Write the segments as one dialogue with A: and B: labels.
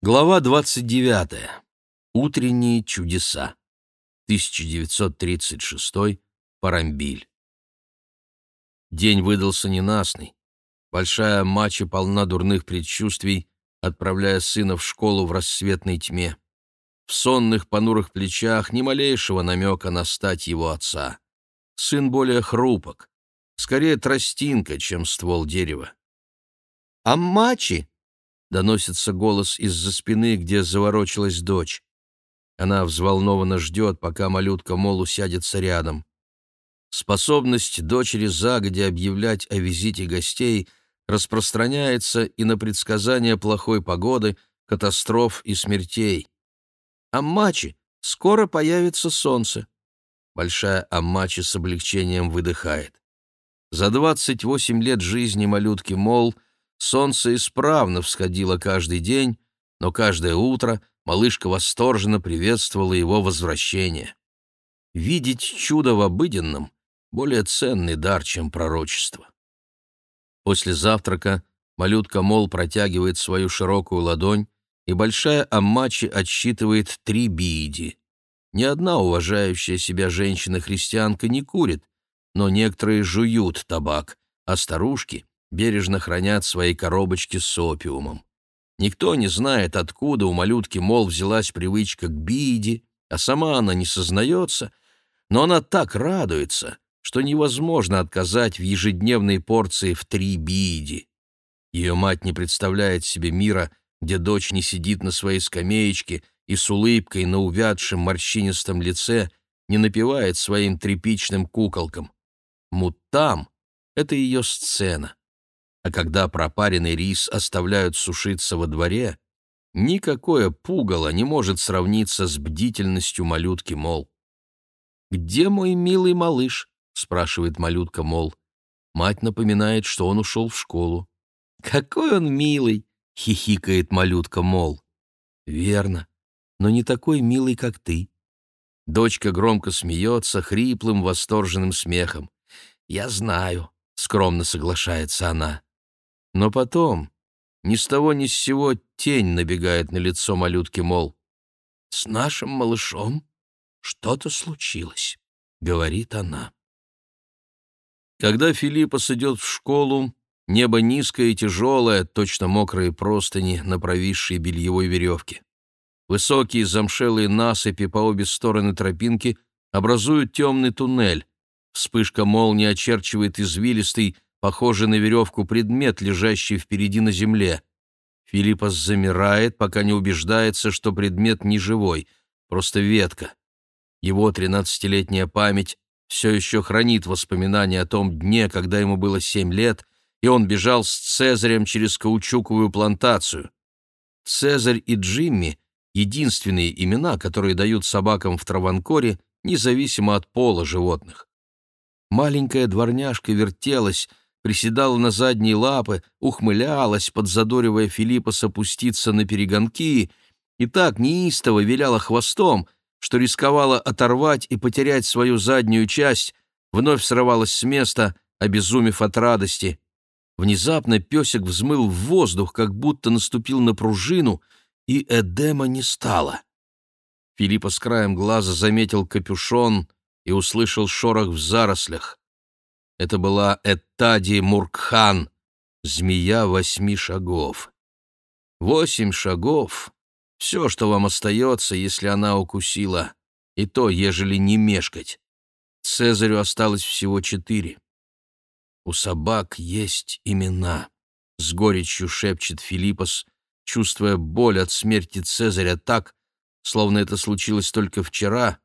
A: Глава 29. Утренние чудеса. 1936. Парамбиль. День выдался ненастный. Большая мача полна дурных предчувствий, отправляя сына в школу в рассветной тьме. В сонных понурых плечах ни малейшего намека на стать его отца. Сын более хрупок, скорее тростинка, чем ствол дерева. «А мачи?» — доносится голос из-за спины, где заворочилась дочь. Она взволнованно ждет, пока малютка Мол усядется рядом. Способность дочери загодя объявлять о визите гостей распространяется и на предсказание плохой погоды, катастроф и смертей. «Аммачи, скоро появится солнце!» Большая Аммачи с облегчением выдыхает. За 28 лет жизни малютки Мол — Солнце исправно всходило каждый день, но каждое утро малышка восторженно приветствовала его возвращение. Видеть чудо в обыденном — более ценный дар, чем пророчество. После завтрака малютка Мол протягивает свою широкую ладонь, и большая Аммачи отсчитывает три бииди. Ни одна уважающая себя женщина-христианка не курит, но некоторые жуют табак, а старушки бережно хранят свои коробочки с опиумом. Никто не знает, откуда у малютки, мол, взялась привычка к биде, а сама она не сознается, но она так радуется, что невозможно отказать в ежедневной порции в три биди. Ее мать не представляет себе мира, где дочь не сидит на своей скамеечке и с улыбкой на увядшем морщинистом лице не напевает своим тряпичным куколкам. Мутам — это ее сцена а когда пропаренный рис оставляют сушиться во дворе, никакое пугало не может сравниться с бдительностью малютки Мол. «Где мой милый малыш?» — спрашивает малютка Мол. Мать напоминает, что он ушел в школу. «Какой он милый!» — хихикает малютка Мол. «Верно, но не такой милый, как ты». Дочка громко смеется, хриплым, восторженным смехом. «Я знаю», — скромно соглашается она. Но потом, ни с того ни с сего, тень набегает на лицо малютки, мол, «С нашим малышом что-то случилось», — говорит она. Когда Филиппос идет в школу, небо низкое и тяжелое, точно мокрые простыни на провисшей бельевой веревке. Высокие замшелые насыпи по обе стороны тропинки образуют темный туннель. Вспышка молнии очерчивает извилистый, похожий на веревку предмет, лежащий впереди на земле. Филиппос замирает, пока не убеждается, что предмет не живой, просто ветка. Его тринадцатилетняя память все еще хранит воспоминания о том дне, когда ему было семь лет, и он бежал с Цезарем через каучуковую плантацию. Цезарь и Джимми — единственные имена, которые дают собакам в Траванкоре, независимо от пола животных. Маленькая дворняжка вертелась, приседала на задние лапы, ухмылялась, подзадоривая Филиппа спуститься на перегонки, и так неистово виляла хвостом, что рисковала оторвать и потерять свою заднюю часть, вновь срывалась с места, обезумев от радости. Внезапно песик взмыл в воздух, как будто наступил на пружину, и Эдема не стало. Филиппа с краем глаза заметил капюшон и услышал шорох в зарослях. Это была Эттади Муркхан, змея восьми шагов. Восемь шагов — все, что вам остается, если она укусила, и то, ежели не мешкать. Цезарю осталось всего четыре. «У собак есть имена», — с горечью шепчет Филиппос, чувствуя боль от смерти Цезаря так, словно это случилось только вчера,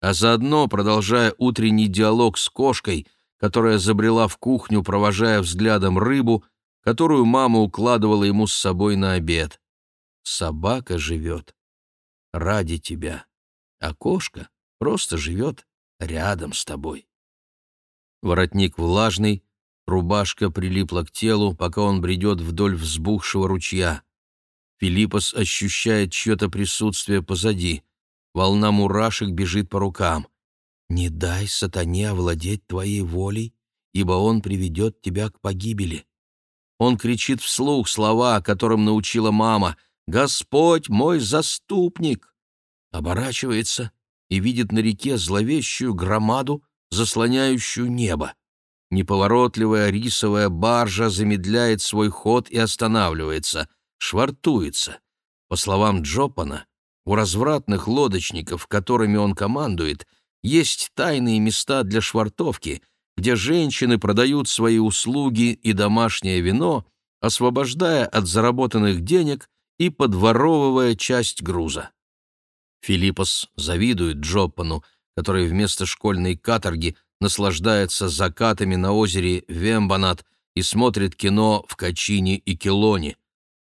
A: а заодно продолжая утренний диалог с кошкой — которая забрела в кухню, провожая взглядом рыбу, которую мама укладывала ему с собой на обед. Собака живет ради тебя, а кошка просто живет рядом с тобой. Воротник влажный, рубашка прилипла к телу, пока он бредет вдоль взбухшего ручья. Филиппос ощущает чье-то присутствие позади. Волна мурашек бежит по рукам. Не дай сатане овладеть твоей волей, ибо он приведет тебя к погибели. Он кричит вслух слова, которым научила мама, Господь мой заступник!» Оборачивается и видит на реке зловещую громаду, заслоняющую небо. Неповоротливая рисовая баржа замедляет свой ход и останавливается, швартуется. По словам Джопана, у развратных лодочников, которыми он командует, есть тайные места для швартовки, где женщины продают свои услуги и домашнее вино, освобождая от заработанных денег и подворовывая часть груза. Филиппос завидует Джопану, который вместо школьной каторги наслаждается закатами на озере Вембанат и смотрит кино в Качине и Келоне.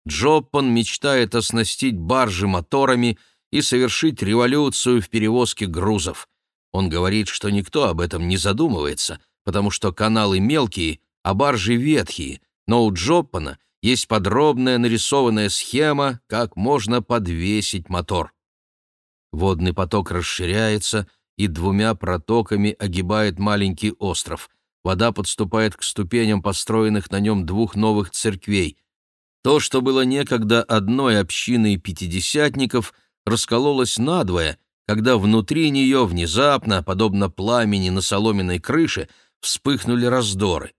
A: Джоппан мечтает оснастить баржи моторами и совершить революцию в перевозке грузов. Он говорит, что никто об этом не задумывается, потому что каналы мелкие, а баржи ветхие, но у Джоппана есть подробная нарисованная схема, как можно подвесить мотор. Водный поток расширяется и двумя протоками огибает маленький остров. Вода подступает к ступеням построенных на нем двух новых церквей. То, что было некогда одной общиной пятидесятников, раскололось надвое, когда внутри нее внезапно, подобно пламени на соломенной крыше, вспыхнули раздоры.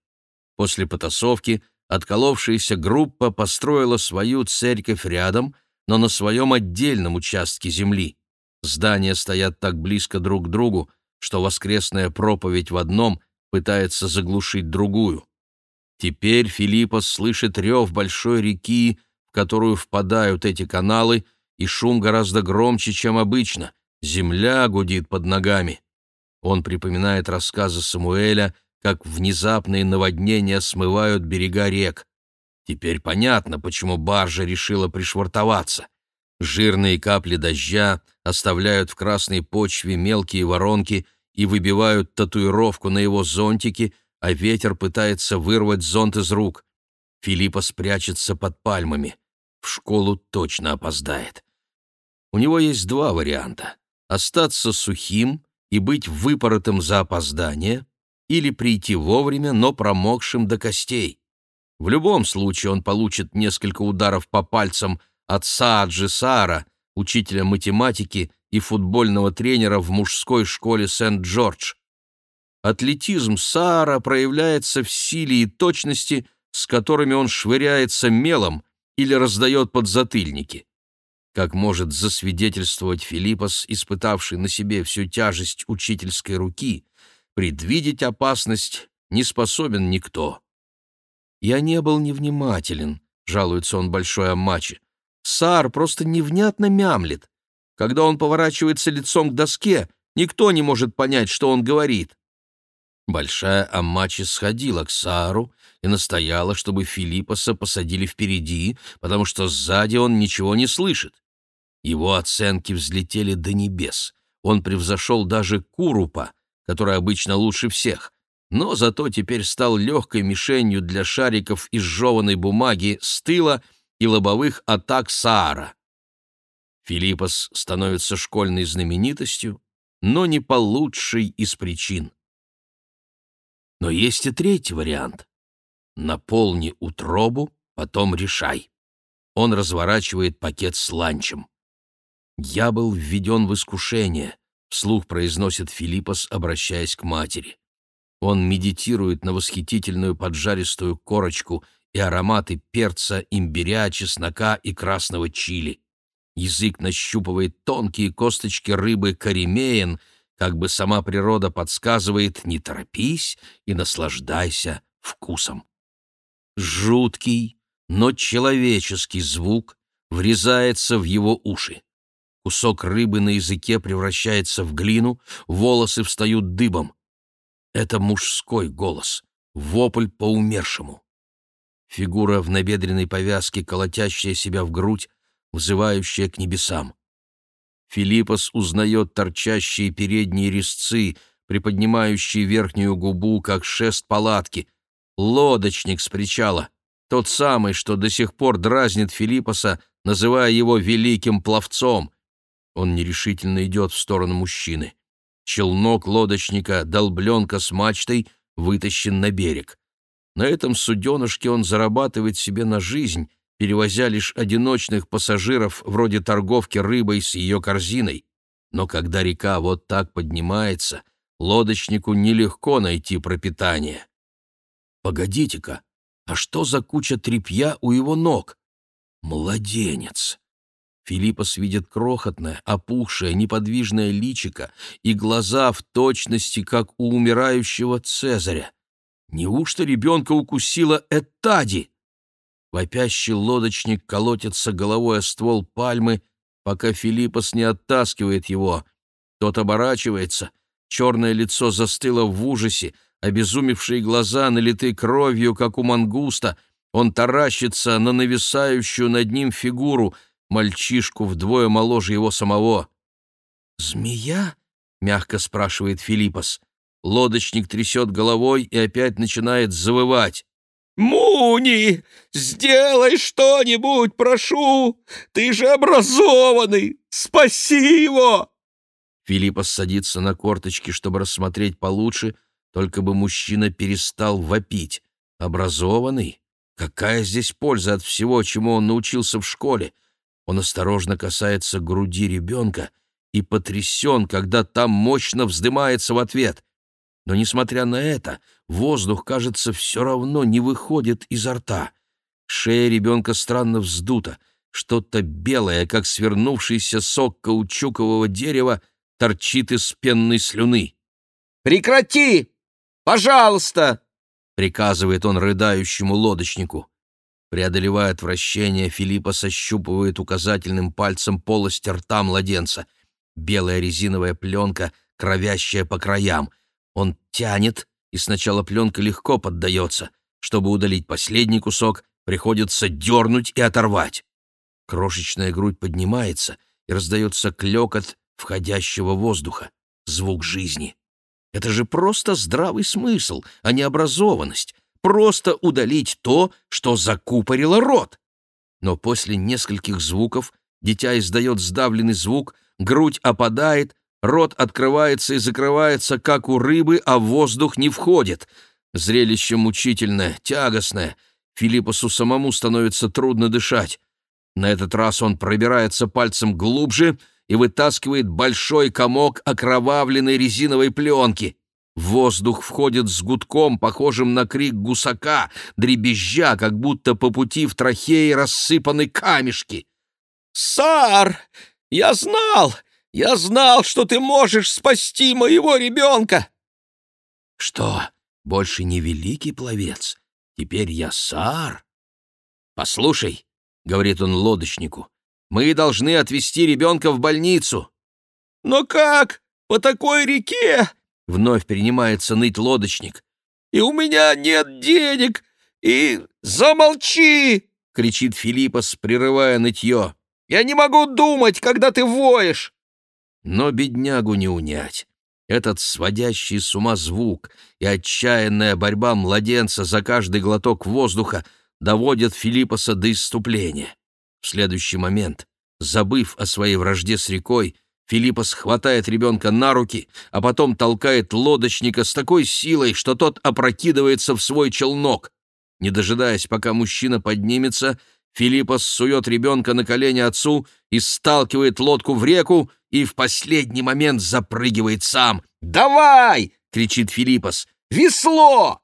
A: После потасовки отколовшаяся группа построила свою церковь рядом, но на своем отдельном участке земли. Здания стоят так близко друг к другу, что воскресная проповедь в одном пытается заглушить другую. Теперь Филиппос слышит рев большой реки, в которую впадают эти каналы, и шум гораздо громче, чем обычно. Земля гудит под ногами. Он припоминает рассказы Самуэля, как внезапные наводнения смывают берега рек. Теперь понятно, почему баржа решила пришвартоваться. Жирные капли дождя оставляют в красной почве мелкие воронки и выбивают татуировку на его зонтике, а ветер пытается вырвать зонт из рук. Филиппа спрячется под пальмами. В школу точно опоздает. У него есть два варианта — остаться сухим и быть выпоротым за опоздание или прийти вовремя, но промокшим до костей. В любом случае он получит несколько ударов по пальцам от Сааджи Сара, учителя математики и футбольного тренера в мужской школе Сент-Джордж. Атлетизм Саара проявляется в силе и точности, с которыми он швыряется мелом или раздает подзатыльники. Как может засвидетельствовать Филиппос, испытавший на себе всю тяжесть учительской руки, предвидеть опасность не способен никто. «Я не был невнимателен», — жалуется он большой Аммаче. Сар просто невнятно мямлит. Когда он поворачивается лицом к доске, никто не может понять, что он говорит. Большая Аммачи сходила к Сару и настояла, чтобы Филиппоса посадили впереди, потому что сзади он ничего не слышит. Его оценки взлетели до небес. Он превзошел даже Курупа, который обычно лучше всех, но зато теперь стал легкой мишенью для шариков из жеванной бумаги с тыла — и лобовых атак Саара. Филиппос становится школьной знаменитостью, но не по лучшей из причин. Но есть и третий вариант. Наполни утробу, потом решай. Он разворачивает пакет с ланчем. «Я был введен в искушение», — вслух произносит Филиппос, обращаясь к матери. Он медитирует на восхитительную поджаристую корочку — и ароматы перца, имбиря, чеснока и красного чили. Язык нащупывает тонкие косточки рыбы каримеен, как бы сама природа подсказывает «не торопись и наслаждайся вкусом». Жуткий, но человеческий звук врезается в его уши. Кусок рыбы на языке превращается в глину, волосы встают дыбом. Это мужской голос, вопль по умершему. Фигура в набедренной повязке, колотящая себя в грудь, взывающая к небесам. Филиппос узнает торчащие передние резцы, приподнимающие верхнюю губу, как шест палатки. Лодочник с причала. Тот самый, что до сих пор дразнит Филиппоса, называя его великим пловцом. Он нерешительно идет в сторону мужчины. Челнок лодочника, долбленка с мачтой, вытащен на берег. На этом суденышке он зарабатывает себе на жизнь перевозя лишь одиночных пассажиров вроде торговки рыбой с ее корзиной. Но когда река вот так поднимается, лодочнику нелегко найти пропитание. Погодите-ка, а что за куча тряпья у его ног? Младенец! Филиппос видит крохотное, опухшее, неподвижное личико и глаза в точности, как у умирающего Цезаря. Неужто ребенка укусила Этади? Вопящий лодочник колотится головой о ствол пальмы, пока Филиппос не оттаскивает его. Тот оборачивается, черное лицо застыло в ужасе, обезумевшие глаза налиты кровью, как у мангуста. Он таращится на нависающую над ним фигуру, мальчишку вдвое моложе его самого. «Змея?» — мягко спрашивает Филиппос. Лодочник трясет головой и опять начинает завывать.
B: «Муни, сделай что-нибудь, прошу! Ты же образованный! Спаси его!»
A: Филиппос садится на корточки, чтобы рассмотреть получше, только бы мужчина перестал вопить. Образованный? Какая здесь польза от всего, чему он научился в школе? Он осторожно касается груди ребенка и потрясен, когда там мощно вздымается в ответ. Но, несмотря на это, воздух, кажется, все равно не выходит изо рта. Шея ребенка странно вздута. Что-то белое, как свернувшийся сок каучукового дерева, торчит из пенной слюны.
B: «Прекрати! Пожалуйста!» — приказывает он рыдающему лодочнику.
A: Преодолевая отвращение, Филиппа сощупывает указательным пальцем полость рта младенца. Белая резиновая пленка, кровящая по краям. Он тянет, и сначала пленка легко поддается. Чтобы удалить последний кусок, приходится дернуть и оторвать. Крошечная грудь поднимается, и раздается клекот входящего воздуха, звук жизни. Это же просто здравый смысл, а не образованность. Просто удалить то, что закупорило рот. Но после нескольких звуков дитя издает сдавленный звук, грудь опадает, Рот открывается и закрывается, как у рыбы, а воздух не входит. Зрелище мучительное, тягостное. Филиппосу самому становится трудно дышать. На этот раз он пробирается пальцем глубже и вытаскивает большой комок окровавленной резиновой пленки. Воздух входит с гудком, похожим на крик гусака, дребезжа, как будто по пути в трахеи рассыпаны камешки.
B: «Сар! Я знал! Я знал, что ты можешь спасти моего ребенка!»
A: «Что, больше не великий пловец? Теперь я сар?» «Послушай», — говорит он лодочнику, — «мы должны отвезти ребенка в больницу».
B: «Но как? По такой реке?»
A: — вновь принимается ныть лодочник.
B: «И у меня нет денег, и замолчи!» — кричит Филиппос, прерывая нытье. «Я не могу думать, когда ты воешь!»
A: Но беднягу не унять. Этот сводящий с ума звук и отчаянная борьба младенца за каждый глоток воздуха доводят Филиппоса до исступления. В следующий момент, забыв о своей вражде с рекой, Филиппос хватает ребенка на руки, а потом толкает лодочника с такой силой, что тот опрокидывается в свой челнок. Не дожидаясь, пока мужчина поднимется, Филиппос сует ребенка на колени отцу и сталкивает лодку в реку, и в последний момент запрыгивает сам.
B: «Давай!»
A: — кричит Филиппос.
B: «Весло!»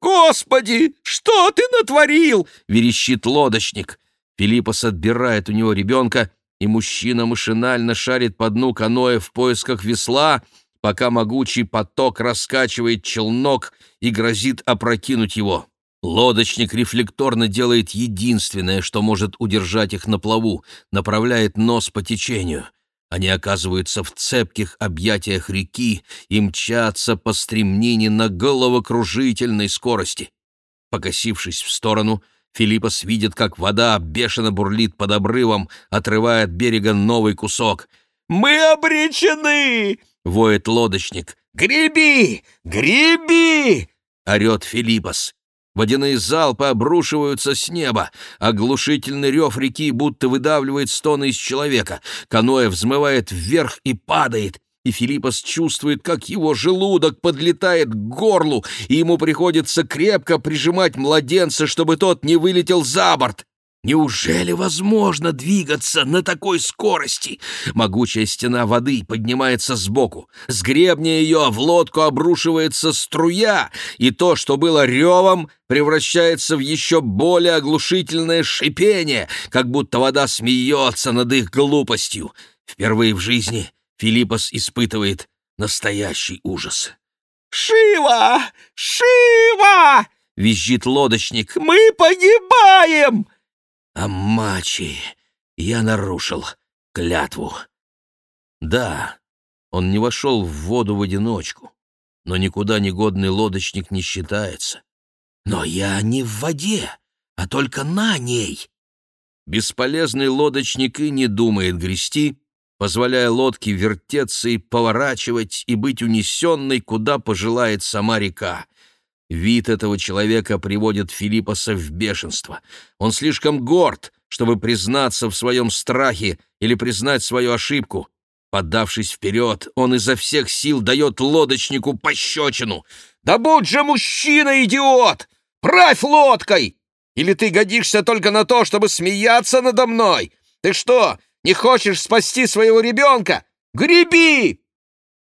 B: «Господи, что ты натворил?»
A: — верещит лодочник. Филиппос отбирает у него ребенка, и мужчина машинально шарит по дну каноэ в поисках весла, пока могучий поток раскачивает челнок и грозит опрокинуть его. Лодочник рефлекторно делает единственное, что может удержать их на плаву, направляет нос по течению. Они оказываются в цепких объятиях реки и мчатся по стремнине на головокружительной скорости. Покосившись в сторону, Филиппос видит, как вода бешено бурлит под обрывом, отрывая от берега новый кусок.
B: «Мы обречены!»
A: — воет лодочник.
B: «Греби! Греби!»
A: — орет Филиппос. Водяные залпы обрушиваются с неба. Оглушительный рев реки будто выдавливает стоны из человека. Каноэ взмывает вверх и падает. И Филиппос чувствует, как его желудок подлетает к горлу, и ему приходится крепко прижимать младенца, чтобы тот не вылетел за борт. Неужели возможно двигаться на такой скорости? Могучая стена воды поднимается сбоку. С гребня ее в лодку обрушивается струя, и то, что было ревом, превращается в еще более оглушительное шипение, как будто вода смеется над их глупостью. Впервые в жизни Филиппос испытывает настоящий ужас.
B: «Шива! Шива!» — визжит лодочник. «Мы погибаем!»
A: Амачи, я нарушил клятву. Да, он не вошел в воду в одиночку, но никуда негодный лодочник не считается. Но я не в воде, а только на ней. Бесполезный лодочник и не думает грести, позволяя лодке вертеться и поворачивать и быть унесенной, куда пожелает сама река. Вид этого человека приводит Филиппоса в бешенство. Он слишком горд, чтобы признаться в своем страхе или признать свою ошибку. Поддавшись вперед, он изо всех сил дает лодочнику пощечину. «Да будь же мужчина, идиот! Правь лодкой! Или ты годишься только на то, чтобы смеяться надо мной? Ты что, не хочешь спасти своего ребенка? Греби!»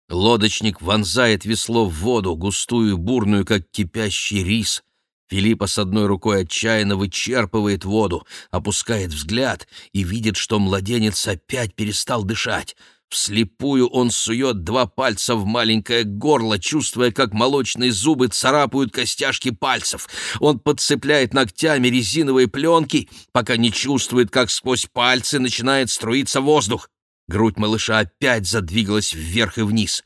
A: Лодочник вонзает весло в воду, густую, бурную, как кипящий рис. Филиппа с одной рукой отчаянно вычерпывает воду, опускает взгляд и видит, что младенец опять перестал дышать. Вслепую он сует два пальца в маленькое горло, чувствуя, как молочные зубы царапают костяшки пальцев. Он подцепляет ногтями резиновые пленки, пока не чувствует, как сквозь пальцы начинает струиться воздух. Грудь малыша опять задвигалась вверх и вниз.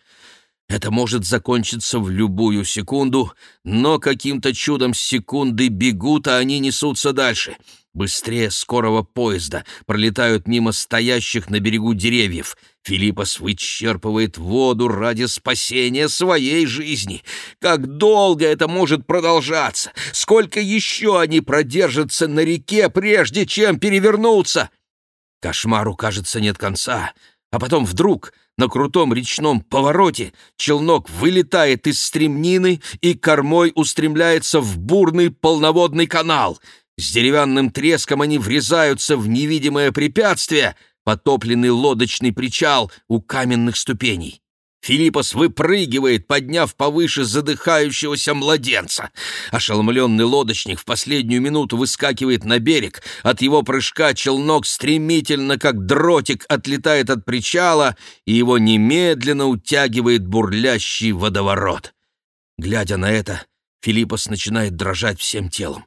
A: Это может закончиться в любую секунду, но каким-то чудом секунды бегут, а они несутся дальше. Быстрее скорого поезда, пролетают мимо стоящих на берегу деревьев. Филиппос вычерпывает воду ради спасения своей жизни. Как долго это может продолжаться? Сколько еще они продержатся на реке, прежде чем перевернуться? Кошмару, кажется, нет конца. А потом вдруг на крутом речном повороте челнок вылетает из стремнины и кормой устремляется в бурный полноводный канал. С деревянным треском они врезаются в невидимое препятствие, потопленный лодочный причал у каменных ступеней. Филиппос выпрыгивает, подняв повыше задыхающегося младенца. Ошеломленный лодочник в последнюю минуту выскакивает на берег. От его прыжка челнок стремительно, как дротик, отлетает от причала, и его немедленно утягивает бурлящий водоворот. Глядя на это, Филиппос начинает дрожать всем телом.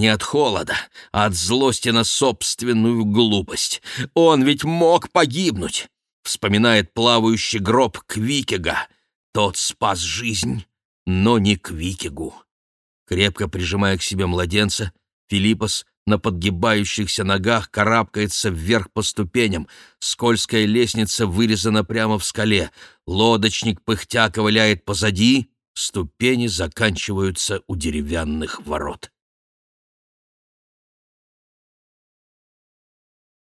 A: Не от холода, а от злости на собственную глупость. Он ведь мог погибнуть вспоминает плавающий гроб Квикега. Тот спас жизнь, но не Квикегу. Крепко прижимая к себе младенца, Филиппос на подгибающихся ногах карабкается вверх по ступеням. Скользкая лестница вырезана прямо в скале. Лодочник пыхтя ковыляет позади. Ступени заканчиваются у деревянных ворот.